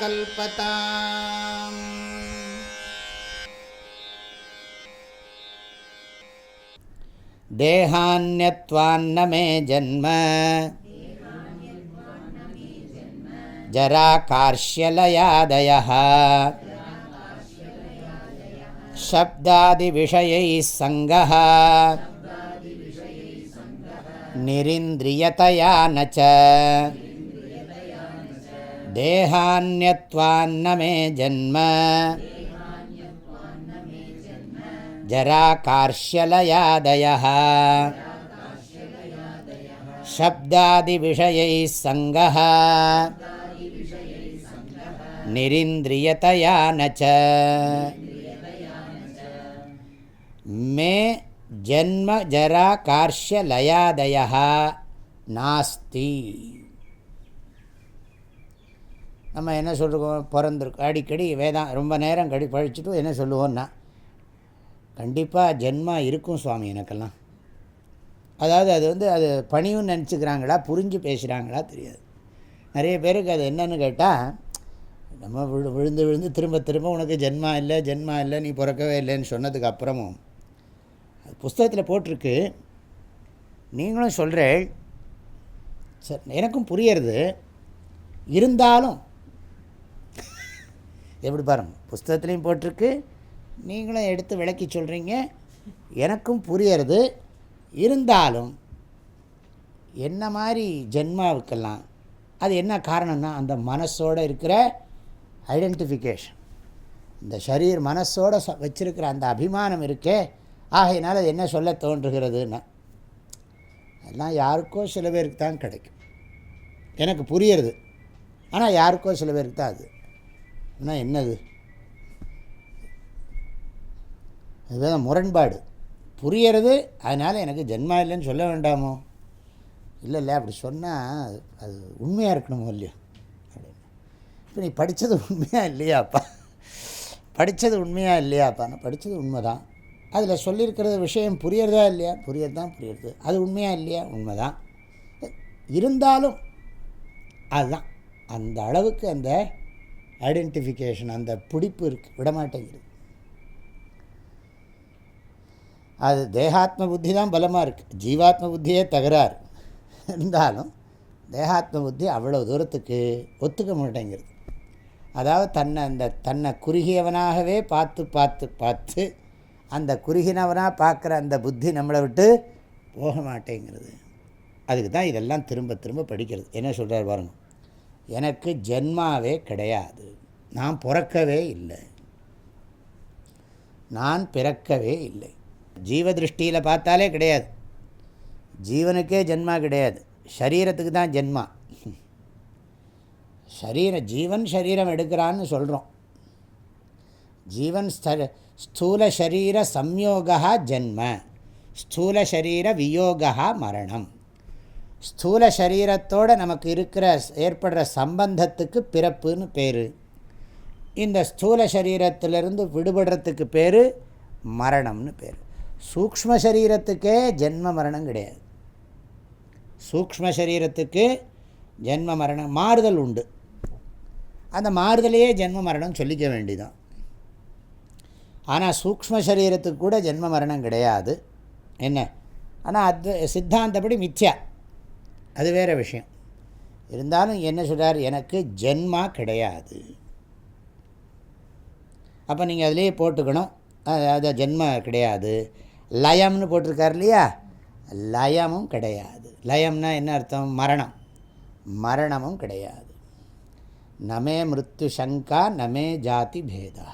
कल्पताम्। देहान्यत्वान्न मे जन्म। जराकार्श्यलयादयः शब्दादिविषयैः सङ्गः। निरिन्द्रियतया न च देहान्यत्वान्न मे जन्म जराकार्श्यलयादयः शब्दादिविषयैः सङ्गः निरिन्द्रियतया न च मे जन्मजराकार्श्यलयादयः नास्ति நம்ம என்ன சொல்லுவோம் பிறந்திருக்கோம் அடிக்கடி வேதா ரொம்ப நேரம் கடி பழிச்சுட்டு என்ன சொல்லுவோன்னா கண்டிப்பாக ஜென்மா இருக்கும் சுவாமி எனக்கெல்லாம். அதாவது அது வந்து அது பணியும் நினச்சிக்கிறாங்களா? புரிஞ்சு பேசுகிறாங்களா தெரியாது. நிறைய பேருக்கு அது என்னன்னு கேட்டால் நம்ம விழு விழுந்து விழுந்து திரும்ப திரும்ப உனக்கு ஜென்மா இல்லை ஜென்மா இல்லை நீ பிறக்கவே இல்லைன்னு சொன்னதுக்கு அப்புறமும் அது புஸ்தகத்தில் போட்டிருக்கு. நீங்களும் சொல்கிறேன் சரி எனக்கும் புரியறது. இருந்தாலும் எப்படி பாருங்க புஸ்தகத்துலேயும் போட்டிருக்கு. நீங்களும் எடுத்து விளக்கி சொல்கிறீங்க எனக்கும் புரியறது. இருந்தாலும் என்ன மாதிரி ஜென்மாவுக்கெல்லாம் அது என்ன காரணம்னா அந்த மனசோடு இருக்கிற ஐடென்டிஃபிகேஷன் இந்த ஷரீர் மனசோடு ச வச்சிருக்கிற அந்த அபிமானம் இருக்கே. ஆகையினால் அது என்ன சொல்ல தோன்றுகிறதுன்னா. எல்லாம் யாருக்கோ சில பேருக்கு தான் கிடைக்கும். எனக்கு புரியறது. ஆனால் யாருக்கோ சில பேருக்கு தான் அது. ஆனால் என்னது? அதுதான் முரண்பாடு. புரியறது அதனால் எனக்கு ஜென்மா இல்லைன்னு சொல்ல வேண்டாமோ? இல்லை இல்லை அப்படி சொன்னால் அது உண்மையாக இருக்கணுமோ இல்லையோ? அப்படின்னு. இப்போ நீ படித்தது உண்மையாக இல்லையாப்பா? படித்தது உண்மையாக இல்லையாப்பா? நான் படித்தது உண்மை தான் அதில் சொல்லியிருக்கிற விஷயம் புரியறதா இல்லையா? புரியறது தான் புரியுறது. அது உண்மையாக இல்லையா? உண்மை தான் இருந்தாலும் அதுதான். அந்த அளவுக்கு அந்த ஐடென்டிஃபிகேஷன் அந்த பிடிப்பு இருக்குது விடமாட்டேங்குது. அது தேகாத்ம புத்தி தான் பலமாக இருக்குது ஜீவாத்ம புத்தியே தகராறு. இருந்தாலும் தேகாத்ம புத்தி அவ்வளோ தூரத்துக்கு ஒத்துக்க மாட்டேங்கிறது அதாவது தன்னை அந்த தன்னை குறுகியவனாகவே பார்த்து பார்த்து பார்த்து அந்த குறுகினவனாக பார்க்குற அந்த புத்தி நம்மளை விட்டு போக மாட்டேங்கிறது அதுக்கு தான் இதெல்லாம் திரும்ப திரும்ப படிக்கிறது. என்ன சொல்கிறார் பாருங்க. எனக்கு ஜென்மாவே கிடையாது. நான் பிறக்கவே இல்லை. நான் பிறக்கவே இல்லை. ஜீவ திருஷ்டியில் பார்த்தாலே கிடையாது. ஜீவனுக்கே ஜென்மா கிடையாது. சரீரத்துக்கு தான் ஜென்மா. சரீர ஜீவன் சரீரம் எடுக்கிறான்னு சொல்கிறோம் ஜீவன் ஸ்தூல சரீர சம்யோகா ஜென்ம. ஸ்தூல சரீர வியோகா மரணம். ஸ்தூல சரீரத்தோடு நமக்கு இருக்கிற ஏற்படுற சம்பந்தத்துக்கு பிறப்புன்னு பேர். இந்த ஸ்தூல சரீரத்திலிருந்து விடுபடுறதுக்கு பேர் மரணம்னு பேர். சூக்ம சரீரத்துக்கே ஜென்ம மரணம் கிடையாது. சூக்ம சரீரத்துக்கு ஜென்ம மரணம் மாறுதல் உண்டு. அந்த மாறுதலையே ஜென்ம மரணம் சொல்லிக்க வேண்டிதான். ஆனால் சூக்ம சரீரத்துக்கு கூட ஜென்ம மரணம் கிடையாது. என்ன? ஆனால் அது சித்தாந்தப்படி மித்யா. அது வேறு விஷயம். இருந்தாலும் என்ன சொல்கிறார் எனக்கு ஜென்மா கிடையாது. அப்போ நீங்கள் அதிலே போட்டுக்கணும். அது ஜென்ம கிடையாது. லயம்னு போட்டிருக்கார் இல்லையா? லயமும் கிடையாது. லயம்னா என்ன அர்த்தம்? மரணம். மரணமும் கிடையாது. நமே மிருத்யு சங்கா நமே ஜாதி பேதா.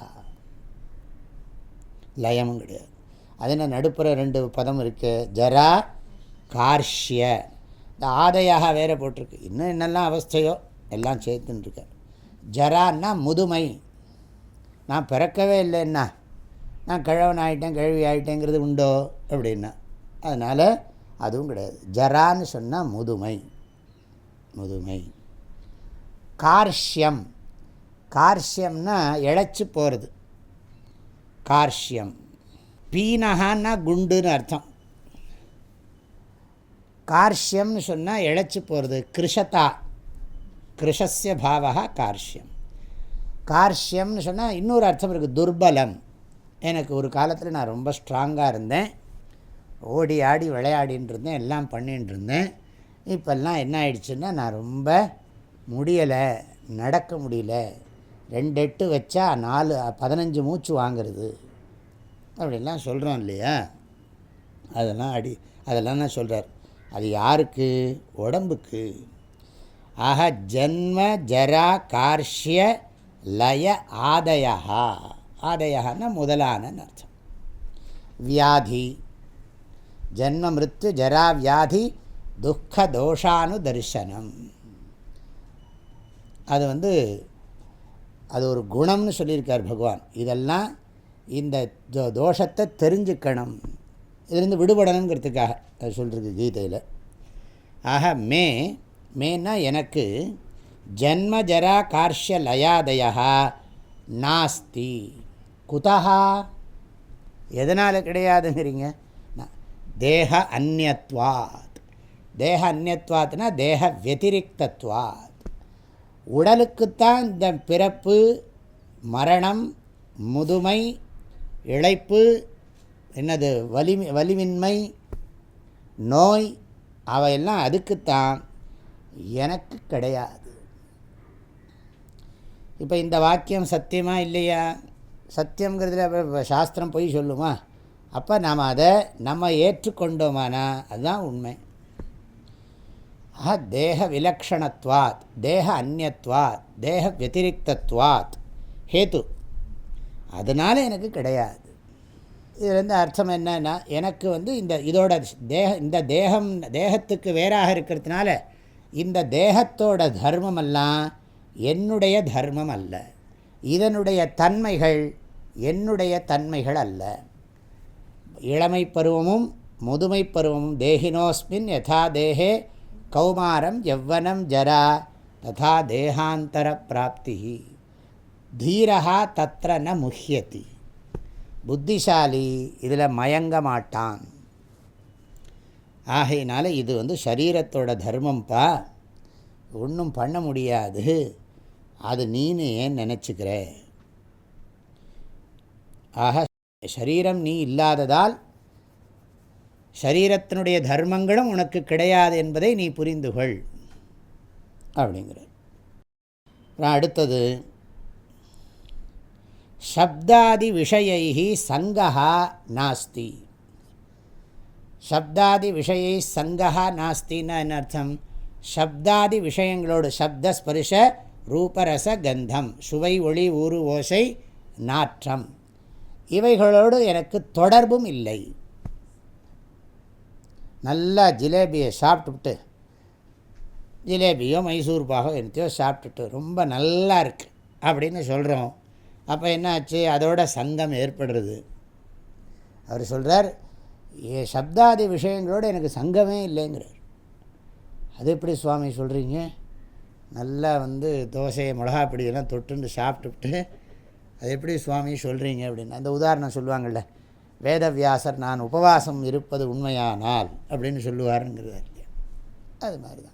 லயமும் கிடையாது. அது என்ன நடுப்புற ரெண்டு பதம் இருக்குது ஜரா கார்ஷ்ய. இந்த ஆதையாக வேறு போட்டிருக்கு. இன்னும் என்னெல்லாம் அவஸ்தையோ? எல்லாம் சேர்த்துன்னு இருக்கார். ஜரான்னா முதுமை. நான் பிறக்கவே இல்லைன்னா நான் கிழவன் ஆகிட்டேன் கிழவி ஆகிட்டேங்கிறது உண்டோ? அப்படின்னா. அதனால் அதுவும் கிடையாது. ஜரான்னு சொன்னால் முதுமை. முதுமை. கார்ஷ்யம். கார்ஷ்யம்னா இழைச்சி போகிறது கார்ஷ்யம். பீனகான்னா குண்டுன்னு அர்த்தம். கார்ஷ்யம்னு சொன்னால் இழைச்சி போகிறது கிருஷதா. கிருஷஸ்ய பாவா கார்ஷ்யம். கார்ஷ்யம்னு சொன்னால் இன்னொரு அர்த்தம் இருக்குது துர்பலம். எனக்கு ஒரு காலத்தில் நான் ரொம்ப ஸ்ட்ராங்காக இருந்தேன். ஓடி ஆடி விளையாடின்னு இருந்தேன் எல்லாம் பண்ணின்னு இருந்தேன். இப்போல்லாம் என்ன ஆயிடுச்சுன்னா நான் ரொம்ப முடியலை நடக்க முடியல. ரெண்டு எட்டு வச்சா நாலு பதினஞ்சு மூச்சு வாங்கிறது. அப்படிலாம் சொல்கிறோம் இல்லையா? அதெல்லாம் அடி அதெல்லாம் நான் சொல்கிறார் அது யாருக்கு? உடம்புக்கு. ஆக ஜன்ம ஜரா கார்ஷிய லய ஆதயா ஆதயான்னா முதலான அர்த்தம். வியாதி ஜென்ம மிருத்து ஜரா வியாதி துக்க தோஷானு தரிசனம் அது வந்து அது ஒரு குணம்னு சொல்லியிருக்கார் பகவான். இதெல்லாம் இந்த தோஷத்தை தெரிஞ்சுக்கணும். இதுலேருந்து விடுபடணுங்கிறதுக்காக சொல்கிறது கீதையில். ஆக மே மேனா எனக்கு ஜன்ம ஜரா கார்ஷிய லயாதயா நாஸ்தி. குதா எதனால் கிடையாதுங்கிறீங்க? தேக அந்நியத்வாத் தேக அந்நியத்வாத்னா தேக வத்திரிக்தத்வாத். உடலுக்குத்தான் இந்த பிறப்பு மரணம் முதுமை இழைப்பு என்னது வலி வலிமின்மை நோய் அவையெல்லாம் அதுக்குத்தான் எனக்கு கிடையாது. இப்போ இந்த வாக்கியம் சத்தியமா இல்லையா? சத்தியங்கிறதுல சாஸ்திரம் போய் சொல்லுமா? அப்போ நாம் அதை நம்ம ஏற்றுக்கொண்டோமானா? அதுதான் உண்மை. ஆஹா தேக விலக்ஷணத்வாத் தேக அந்நியத்வாத் தேக வத்திரிக்தத்வாத் ஹேத்து அதனால் எனக்கு கிடையாது. இதுலேருந்து அர்த்தம் என்னன்னா எனக்கு வந்து இந்த இதோட தேக இந்த தேகம் தேகத்துக்கு வேறாக இருக்கிறதுனால இந்த தேகத்தோட தர்மமெல்லாம் என்னுடைய தர்மம் அல்ல. இதனுடைய தன்மைகள் என்னுடைய தன்மைகள் அல்ல. இளமை பருவமும் முதுமை பருவமும் தேகினோஸ்மின் யதா தேகே கௌமாரம் எவ்வனம் ஜரா ததா தேகாந்தர பிராப்தி. தீரகா தத்திர ந முஹியதி. புத்திசாலி இதில் மயங்க மாட்டான். ஆகையினால இது வந்து சரீரத்தோட தர்மம்ப்பா ஒன்றும் பண்ண முடியாது. அது நீனு ஏன் நினச்சிக்கிற? ஆக சரீரம் நீ இல்லாததால் சரீரத்தினுடைய தர்மங்களும் உனக்கு கிடையாது என்பதை நீ புரிந்து கொள் அப்படிங்கிற அடுத்தது சப்தாதி விஷயை சங்கா நாஸ்தி. சப்தாதி விஷயை சங்கா நாஸ்தின்னா என்ன அர்த்தம்? சப்தாதி விஷயங்களோடு சப்தஸ்பரிஷ ரூபரச கந்தம் சுவை ஒளி ஊறு ஓசை நாற்றம். இவைகளோடு எனக்கு தொடர்பும் இல்லை. நல்லா ஜிலேபியை சாப்பிட்டுவிட்டு ஜிலேபியோ மைசூர் பாகோ என்னத்தையோ சாப்பிட்டுட்டு ரொம்ப நல்லா இருக்குது அப்படின்னு சொல்கிறோம் அப்போ என்னாச்சு? அதோட சங்கம் ஏற்படுறது. அவர் சொல்கிறார் ஏ சப்தாதி விஷயங்களோடு எனக்கு சங்கமே இல்லைங்கிறார். அது எப்படி சுவாமி சொல்கிறீங்க நல்லா வந்து தோசையை மிளகாப்பிடியெல்லாம் தொட்டுண்டு சாப்பிட்டுவிட்டு அது எப்படி சுவாமி சொல்கிறீங்க அப்படின்னு அந்த உதாரணம் சொல்லுவாங்கள்ல வேதவியாசர் நான் உபவாசம் இருப்பது உண்மையானால் அப்படின்னு சொல்லுவாருங்கிறது அது மாதிரி தான்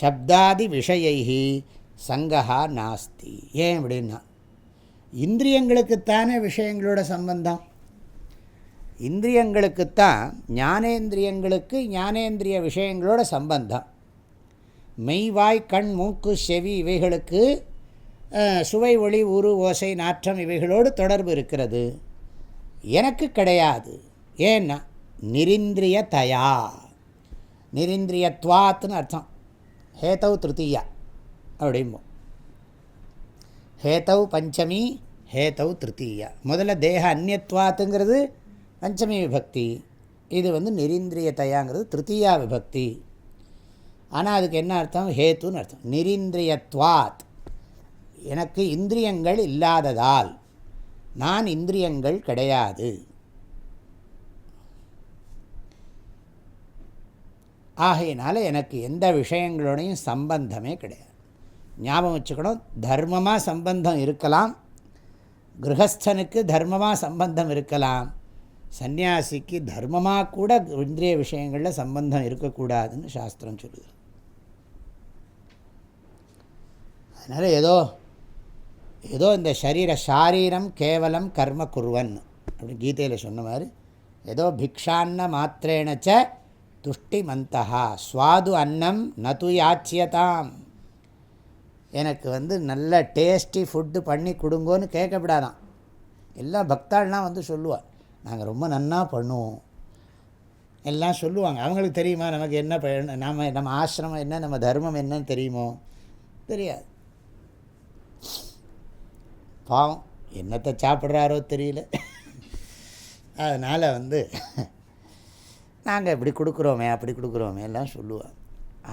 சப்தாதி விஷயை சங்கா நாஸ்தி. ஏன் அப்படின்னா இந்திரியங்களுக்குத்தானே விஷயங்களோட சம்பந்தம். இந்திரியங்களுக்குத்தான் ஞானேந்திரியங்களுக்கு ஞானேந்திரிய விஷயங்களோட சம்பந்தம். மெய்வாய் கண் மூக்கு செவி இவைகளுக்கு சுவை ஒளி உரு ஓசை நாற்றம் இவைகளோடு தொடர்பு இருக்கிறது. எனக்கு கிடையாது. ஏன்னா நிரிந்திரிய தயா நிரிந்திரியத்வாத்னு அர்த்தம். ஹேதவ் திருத்தீயா அப்படிம்போம் ஹேதவ் பஞ்சமி ஹேதவ் திருத்தீயா. முதல்ல தேக அந்நியத்வாத்துங்கிறது பஞ்சமி விபக்தி. இது வந்து நிரீந்திரியத்தையாங்கிறது திருத்தீயா விபக்தி. ஆனால் அதுக்கு என்ன அர்த்தம்? ஹேத்துன்னு அர்த்தம். நிரீந்திரியத்வாத். எனக்கு இந்திரியங்கள் இல்லாததால் நான் இந்திரியங்கள் கிடையாது. ஆகையினால எனக்கு எந்த விஷயங்களோடையும் சம்பந்தமே கிடையாது. ஞாபகம் வச்சுக்கணும். தர்மமாக சம்பந்தம் இருக்கலாம். கிரகஸ்தனுக்கு தர்மமாக சம்பந்தம் இருக்கலாம். சந்நியாசிக்கு தர்மமாக கூட இந்திரிய விஷயங்களில் சம்பந்தம் இருக்கக்கூடாதுன்னு சாஸ்திரம் சொல்லுது. அதனால் ஏதோ ஏதோ இந்த சரீர சாரீரம் கேவலம் கர்ம குருவன் அப்படின்னு கீதையில் சொன்ன மாதிரி ஏதோ பிக்ஷான்ன மாத்திரேனச்ச துஷ்டி மந்தா சுவாது அன்னம் நது யாச்சியதாம். எனக்கு வந்து நல்ல டேஸ்டி ஃபுட்டு பண்ணி கொடுங்கோன்னு கேட்கப்படாதான். எல்லா பக்தாள்லாம் வந்து சொல்லுவாள் நாங்கள் ரொம்ப நன்னா பண்ணுவோம். எல்லாம் சொல்லுவாங்க. அவங்களுக்கு தெரியுமா நமக்கு என்ன நம்ம நம்ம ஆசிரமம் என்ன நம்ம தர்மம் என்னன்னு தெரியுமோ? தெரியாது. பாவம் என்னத்தை சாப்பிட்றாரோ தெரியல. அதனால் வந்து நாங்கள் இப்படி கொடுக்குறோமே அப்படி கொடுக்குறோமே எல்லாம் சொல்லுவோம்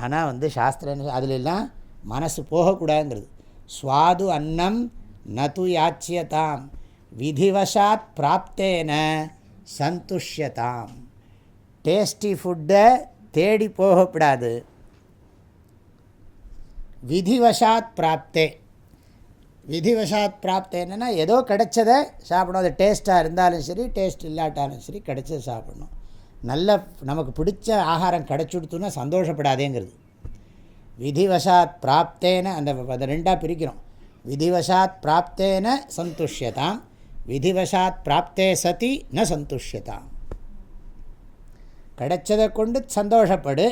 ஆனால் வந்து சாஸ்திரம் அதிலெல்லாம் மனசு போகக்கூடாதுங்கிறது. சுவாது அன்னம் நது யாச்சியதாம். விதிவசாத் பிராப்தேன சந்துஷ்யதாம். டேஸ்டி ஃபுட்டை தேடி போகக்கூடாது. விதிவசாத் பிராப்தே. விதிவசாத் பிராப்தம் என்னென்னா ஏதோ கிடைச்சதை சாப்பிடணும். அது டேஸ்ட்டாக இருந்தாலும் சரி டேஸ்ட் இல்லாட்டாலும் சரி கிடைச்சதை சாப்பிடணும். நல்ல நமக்கு பிடிச்ச ஆகாரம் கிடச்சுடுத்துன்னா சந்தோஷப்படாதேங்கிறது. விதிவசாத் பிராப்தேன அந்த அதை ரெண்டாக பிரிக்கிறோம். விதிவசாத் பிராப்தேன சந்துஷ்யதாம் விதிவசாத் பிராப்தே சதி ந சந்துஷ்யதாம். கிடைச்சதை கொண்டு சந்தோஷப்படு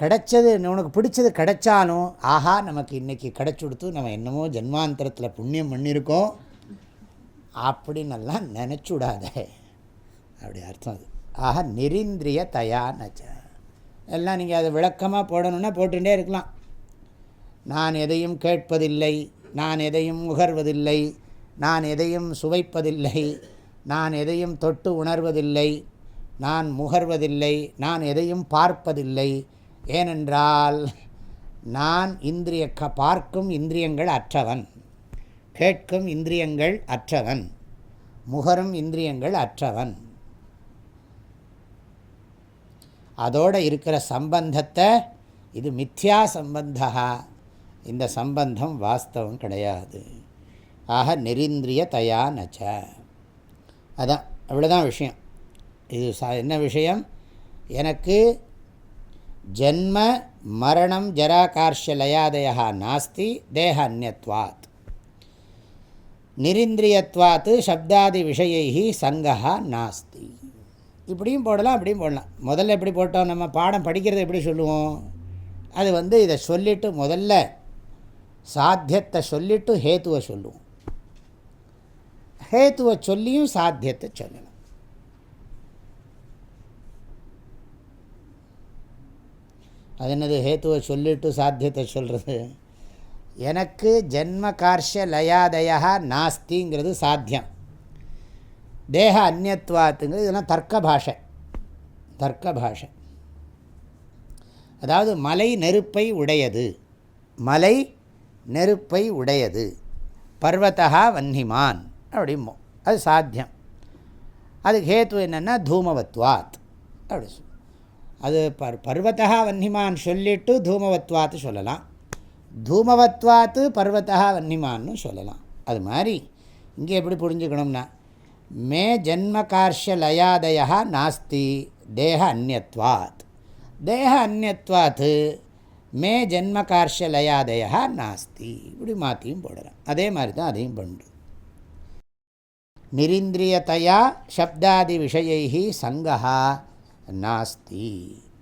கிடைச்சது உனக்கு பிடிச்சது கிடைச்சாலும் ஆஹா நமக்கு இன்றைக்கி கிடச்சுடுத்து நம்ம என்னமோ ஜென்மாந்தரத்தில் புண்ணியம் பண்ணியிருக்கோம். அப்படின்னெல்லாம் நினச்சுடாத. அப்படி அர்த்தம் அது. ஆஹா நெறிந்திரிய தயா நச்ச. எல்லாம் நீங்கள் அதை விளக்கமாக போடணுன்னா போட்டுகிட்டே இருக்கலாம். நான் எதையும் கேட்பதில்லை நான் எதையும் முகர்வதில்லை நான் எதையும் சுவைப்பதில்லை நான் எதையும் தொட்டு உணர்வதில்லை நான் முகர்வதில்லை நான் எதையும் பார்ப்பதில்லை ஏனென்றால் நான் இந்திரிய க பார்க்கும் இந்திரியங்கள் அற்றவன் கேட்கும் இந்திரியங்கள் அற்றவன் முகரும் இந்திரியங்கள் அற்றவன். அதோடு இருக்கிற சம்பந்தத்தை இது மித்யா சம்பந்தா. இந்த சம்பந்தம் வாஸ்தவம் கிடையாது. ஆக நெரிந்திரிய தயா நச்ச. அதான் அவ்வளோதான் விஷயம். இது என்ன விஷயம்? எனக்கு ஜன்ம மரணம் ஜராகார்ஷலயாதயா நாஸ்தி தேக அந்நத்வாத் நிரிந்திரியத்வாத்து சப்தாதி விஷயி சங்கா நாஸ்தி. இப்படியும் போடலாம் அப்படியும் போடலாம். முதல்ல எப்படி போட்டோம்? நம்ம பாடம் படிக்கிறது எப்படி சொல்லுவோம்? அது வந்து இதை சொல்லிவிட்டு முதல்ல சாத்தியத்தை சொல்லிவிட்டு ஹேத்துவை சொல்லுவோம். ஹேத்துவை சொல்லியும் சாத்தியத்தை சொல்லணும். அது என்னது? ஹேத்துவை சொல்லிட்டு சாத்தியத்தை சொல்கிறது எனக்கு ஜென்ம கார்ஷ லயாதயா நாஸ்திங்கிறது சாத்தியம். தேக அந்நியத்துவாத்துங்கிறது இதெல்லாம் தர்க்க பாஷை. தர்க்க பாஷை. அதாவது மலை நெருப்பை உடையது. மலை நெருப்பை உடையது. பர்வத்தகா வன்னிமான் அப்படிமோ அது சாத்தியம். அதுக்கு ஹேத்து என்னென்னா தூமவத்வாத். அப்படி அது பர் பர்வத்தா வன்னிமான் சொல்லிட்டு தூமவத்வாத்து சொல்லலாம். தூமவத்வாத்து பர்வத்தா வன்னிமான்னு சொல்லலாம். அது மாதிரி இங்கே எப்படி புரிஞ்சுக்கணும்னா மே ஜென்ம லயாதயா நாஸ்தி தேக அந்நத்வாத். தேக அந்நத்வாத்து மே ஜென்ம லயாதயா நாஸ்தி. இப்படி மாற்றியும் போடலாம். அதே மாதிரி தான் அதையும் பண்ணுறது நிரிந்திரியத்தையா சப்தாதி விஷயை சங்கா નાસ્તી